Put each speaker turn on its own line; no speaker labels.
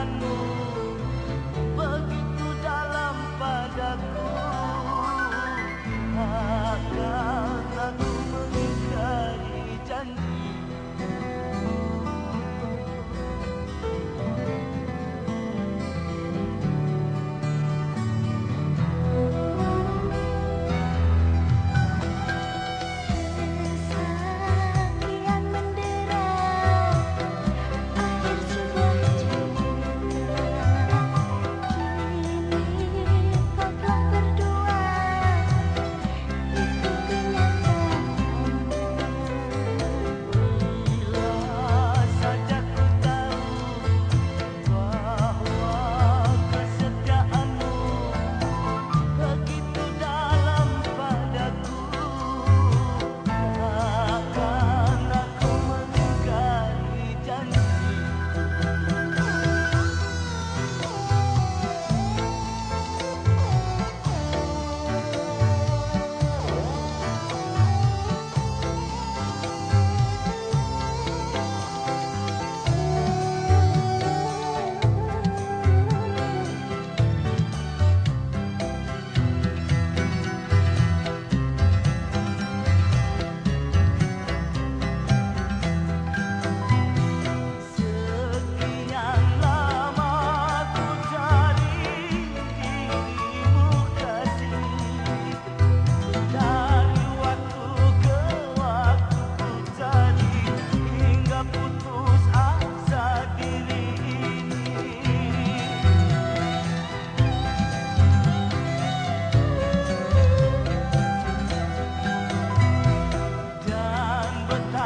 one more. but